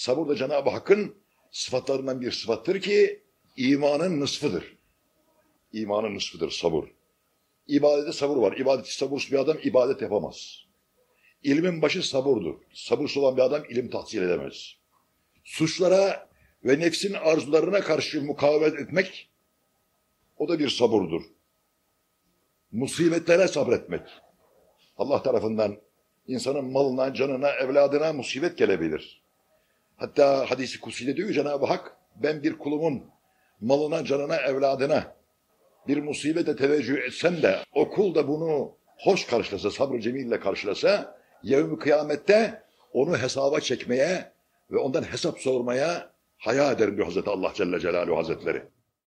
Sabır da Cenab-ı Hakk'ın sıfatlarından bir sıfattır ki imanın nısfıdır. İmanın nısfıdır sabır. İbadette sabır var. İbadeti sabırsız bir adam ibadet yapamaz. İlmin başı sabırdır. Sabırsız olan bir adam ilim tahsil edemez. Suçlara ve nefsin arzularına karşı mukavemet etmek o da bir sabırdır. Musibetlere sabretmek. Allah tarafından insanın malına, canına, evladına musibet gelebilir. Hatta hadisi kutsiyle diyor Cenab-ı Hak, ben bir kulumun malına, canına, evladına bir musibete teveccüh etsem de o kul da bunu hoş karşılasa, sabr-ı cemille karşılasa, yevmi kıyamette onu hesaba çekmeye ve ondan hesap sormaya haya ederim diyor Hazreti Allah Celle Celaluhu Hazretleri.